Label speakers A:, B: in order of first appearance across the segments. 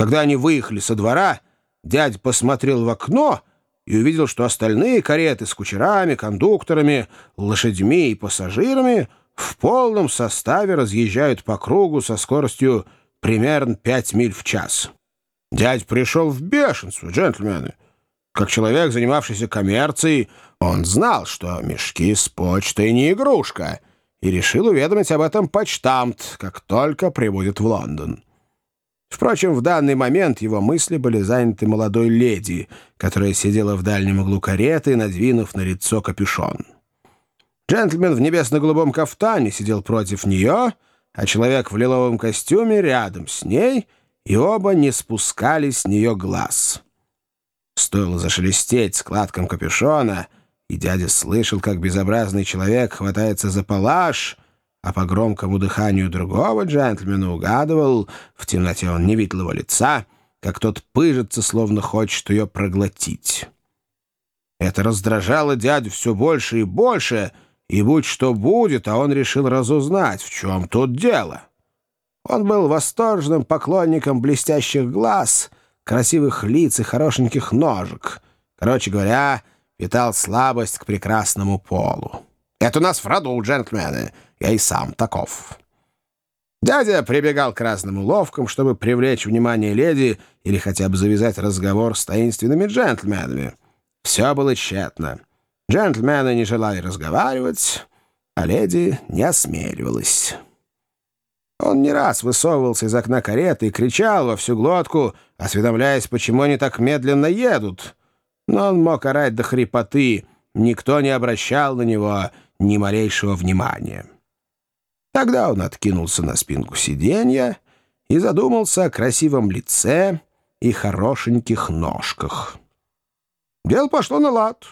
A: Когда они выехали со двора, дядя посмотрел в окно и увидел, что остальные кареты с кучерами, кондукторами, лошадьми и пассажирами в полном составе разъезжают по кругу со скоростью примерно 5 миль в час. Дядь пришел в бешенство, джентльмены. Как человек, занимавшийся коммерцией, он знал, что мешки с почтой не игрушка, и решил уведомить об этом почтамт, как только прибудет в Лондон. Впрочем, в данный момент его мысли были заняты молодой леди, которая сидела в дальнем углу кареты, надвинув на лицо капюшон. Джентльмен в небесно-голубом кафтане сидел против нее, а человек в лиловом костюме рядом с ней, и оба не спускали с нее глаз. Стоило зашелестеть складком капюшона, и дядя слышал, как безобразный человек хватается за палаш, а по громкому дыханию другого джентльмена угадывал, в темноте он не видел его лица, как тот пыжится, словно хочет ее проглотить. Это раздражало дядю все больше и больше, и будь что будет, а он решил разузнать, в чем тут дело. Он был восторженным поклонником блестящих глаз, красивых лиц и хорошеньких ножек. Короче говоря, питал слабость к прекрасному полу. Это у нас в роду, джентльмены. Я и сам таков». Дядя прибегал к разным уловкам, чтобы привлечь внимание леди или хотя бы завязать разговор с таинственными джентльменами. Все было тщетно. Джентльмены не желали разговаривать, а леди не осмеливалась. Он не раз высовывался из окна кареты и кричал во всю глотку, осведомляясь, почему они так медленно едут. Но он мог орать до хрипоты, никто не обращал на него ни малейшего внимания. Тогда он откинулся на спинку сиденья и задумался о красивом лице и хорошеньких ножках. Дело пошло на лад.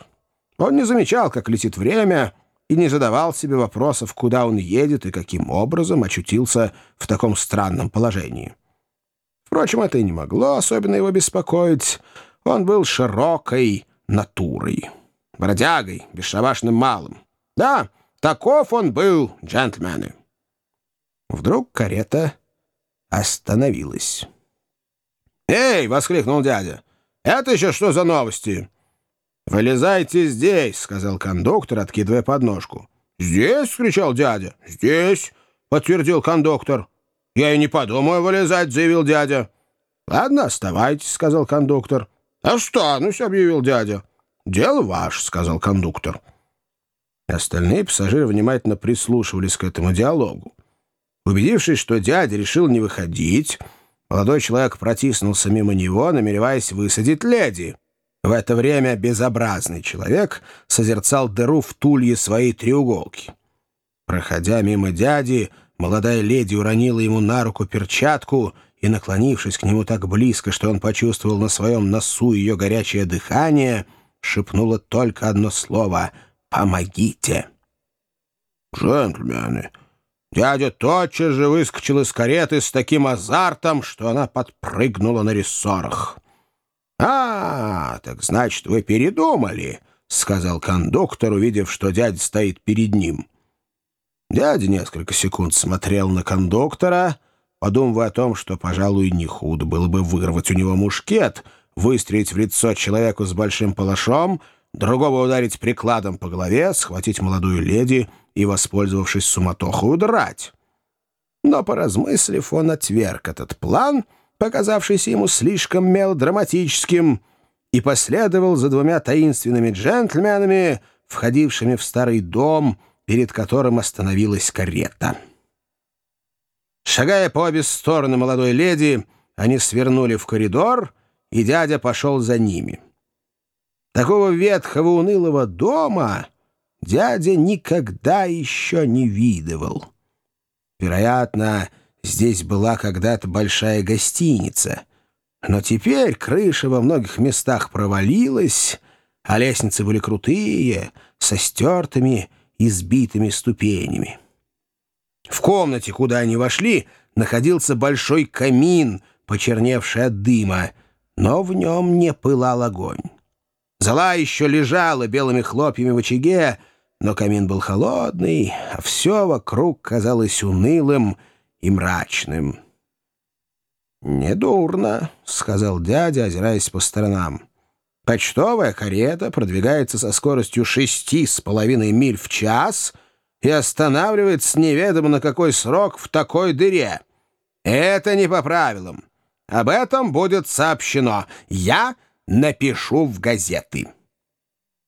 A: Он не замечал, как летит время, и не задавал себе вопросов, куда он едет и каким образом очутился в таком странном положении. Впрочем, это и не могло особенно его беспокоить. Он был широкой натурой, бродягой, бесшабашным малым. Да, таков он был, джентльмены. Вдруг карета остановилась. «Эй!» — воскликнул дядя. «Это еще что за новости?» «Вылезайте здесь!» — сказал кондуктор, откидывая подножку. «Здесь?» — кричал дядя. «Здесь!» — подтвердил кондуктор. «Я и не подумаю вылезать», — заявил дядя. «Ладно, оставайтесь», — сказал кондуктор. «Останусь», — объявил дядя. «Дело ваше», — сказал кондуктор. Остальные пассажиры внимательно прислушивались к этому диалогу. Убедившись, что дядя решил не выходить, молодой человек протиснулся мимо него, намереваясь высадить леди. В это время безобразный человек созерцал дыру в тулье своей треуголки. Проходя мимо дяди, молодая леди уронила ему на руку перчатку и, наклонившись к нему так близко, что он почувствовал на своем носу ее горячее дыхание, шепнула только одно слово — Помогите!» «Джентльмены!» Дядя тотчас же выскочил из кареты с таким азартом, что она подпрыгнула на рессорах. «А, так значит, вы передумали», — сказал кондуктор, увидев, что дядя стоит перед ним. Дядя несколько секунд смотрел на кондуктора, подумывая о том, что, пожалуй, не худо было бы вырвать у него мушкет, выстрелить в лицо человеку с большим палашом — другого ударить прикладом по голове, схватить молодую леди и, воспользовавшись суматохой, удрать. Но, поразмыслив, он отверг этот план, показавшийся ему слишком мелодраматическим, и последовал за двумя таинственными джентльменами, входившими в старый дом, перед которым остановилась карета. Шагая по обе стороны молодой леди, они свернули в коридор, и дядя пошел за ними. Такого ветхого унылого дома дядя никогда еще не видывал. Вероятно, здесь была когда-то большая гостиница, но теперь крыша во многих местах провалилась, а лестницы были крутые, со стертыми, избитыми ступенями. В комнате, куда они вошли, находился большой камин, почерневший от дыма, но в нем не пылал огонь. Зола еще лежала белыми хлопьями в очаге, но камин был холодный, а все вокруг казалось унылым и мрачным. «Недурно», — сказал дядя, озираясь по сторонам. «Почтовая карета продвигается со скоростью шести с половиной миль в час и останавливается неведомо на какой срок в такой дыре. Это не по правилам. Об этом будет сообщено. Я напишу в газеты».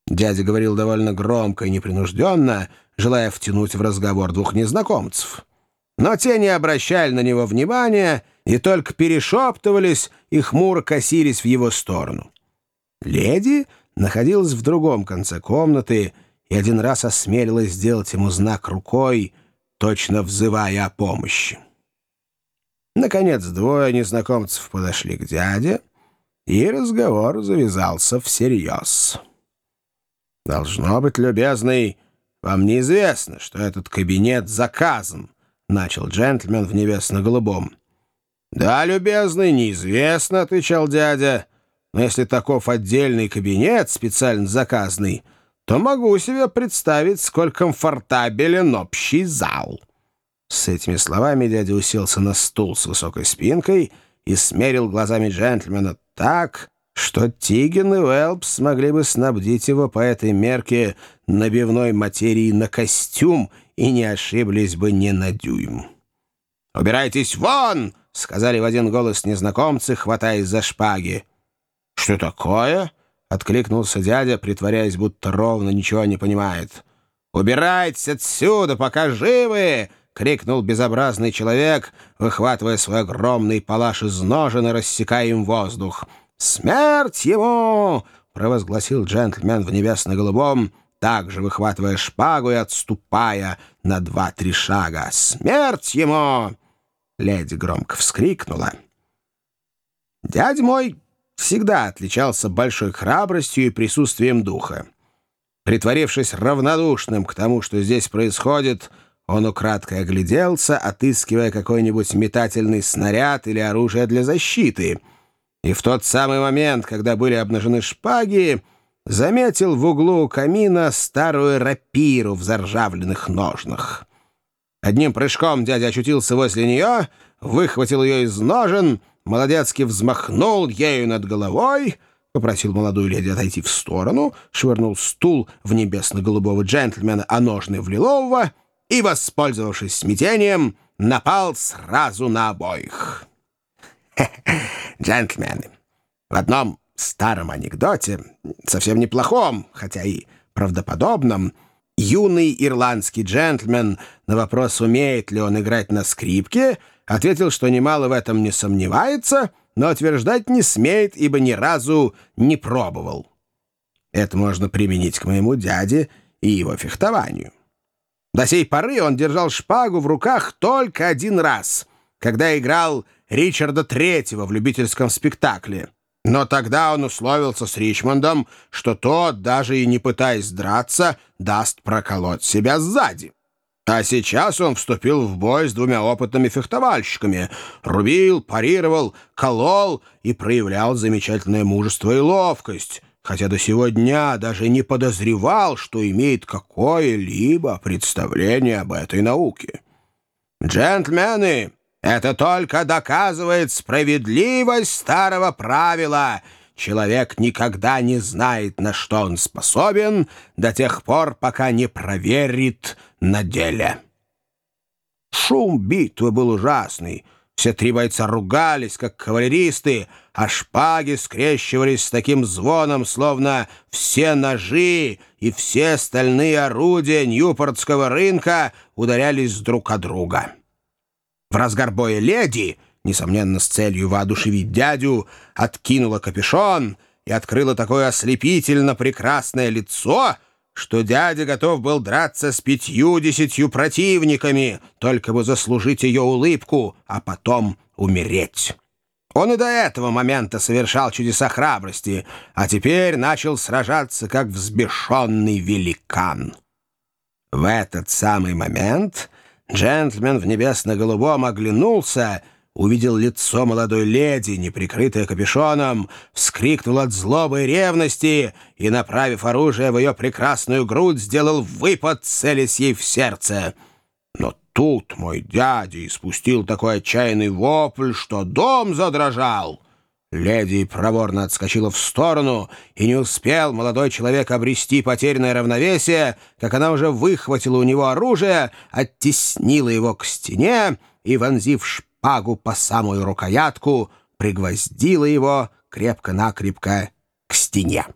A: Дядя говорил довольно громко и непринужденно, желая втянуть в разговор двух незнакомцев. Но те не обращали на него внимания и только перешептывались и хмуро косились в его сторону. Леди находилась в другом конце комнаты и один раз осмелилась сделать ему знак рукой, точно взывая о помощи. Наконец двое незнакомцев подошли к дяде, и разговор завязался всерьез. «Должно быть, любезный, вам неизвестно, что этот кабинет заказан», — начал джентльмен в небесно-голубом. «Да, любезный, неизвестно», — отвечал дядя. «Но если таков отдельный кабинет, специально заказанный, то могу себе представить, сколь комфортабелен общий зал». С этими словами дядя уселся на стул с высокой спинкой и смерил глазами джентльмена так, что Тиген и Уэлпс смогли бы снабдить его по этой мерке набивной материи на костюм и не ошиблись бы ни на дюйм. «Убирайтесь вон!» — сказали в один голос незнакомцы, хватаясь за шпаги. «Что такое?» — откликнулся дядя, притворяясь, будто ровно ничего не понимает. «Убирайтесь отсюда, пока живы!» — крикнул безобразный человек, выхватывая свой огромный палаш из ножен и рассекая им воздух. «Смерть ему!» — провозгласил джентльмен в небесно-голубом, также выхватывая шпагу и отступая на два-три шага. «Смерть ему!» Леди громко вскрикнула. «Дядя мой всегда отличался большой храбростью и присутствием духа. Притворившись равнодушным к тому, что здесь происходит, он украдкой огляделся, отыскивая какой-нибудь метательный снаряд или оружие для защиты. И в тот самый момент, когда были обнажены шпаги, заметил в углу камина старую рапиру в заржавленных ножнах. Одним прыжком дядя очутился возле нее, выхватил ее из ножен, молодецки взмахнул ею над головой, попросил молодую леди отойти в сторону, швырнул стул в небесно-голубого джентльмена, а ножны в лилового и, воспользовавшись смятением, напал сразу на обоих. Джентльмены, в одном старом анекдоте, совсем неплохом, хотя и правдоподобном, юный ирландский джентльмен на вопрос, умеет ли он играть на скрипке, ответил, что немало в этом не сомневается, но утверждать не смеет, ибо ни разу не пробовал. Это можно применить к моему дяде и его фехтованию. До сей поры он держал шпагу в руках только один раз, когда играл Ричарда Третьего в любительском спектакле. Но тогда он условился с Ричмондом, что тот, даже и не пытаясь драться, даст проколоть себя сзади. А сейчас он вступил в бой с двумя опытными фехтовальщиками. Рубил, парировал, колол и проявлял замечательное мужество и ловкость, хотя до сего дня даже не подозревал, что имеет какое-либо представление об этой науке. «Джентльмены!» Это только доказывает справедливость старого правила. Человек никогда не знает, на что он способен, до тех пор, пока не проверит на деле. Шум битвы был ужасный. Все три бойца ругались, как кавалеристы, а шпаги скрещивались с таким звоном, словно все ножи и все стальные орудия Ньюпортского рынка ударялись друг о друга. В разгар боя леди, несомненно, с целью воодушевить дядю, откинула капюшон и открыла такое ослепительно прекрасное лицо, что дядя готов был драться с пятью-десятью противниками, только бы заслужить ее улыбку, а потом умереть. Он и до этого момента совершал чудеса храбрости, а теперь начал сражаться как взбешенный великан. В этот самый момент Джентльмен в небесно-голубом оглянулся, увидел лицо молодой леди, неприкрытое капюшоном, вскрикнул от злобы и ревности и, направив оружие в ее прекрасную грудь, сделал выпад, целясь ей в сердце. Но тут мой дядя испустил такой отчаянный вопль, что дом задрожал. Леди проворно отскочила в сторону, и не успел молодой человек обрести потерянное равновесие, как она уже выхватила у него оружие, оттеснила его к стене и, вонзив шпагу по самую рукоятку, пригвоздила его крепко-накрепко к стене.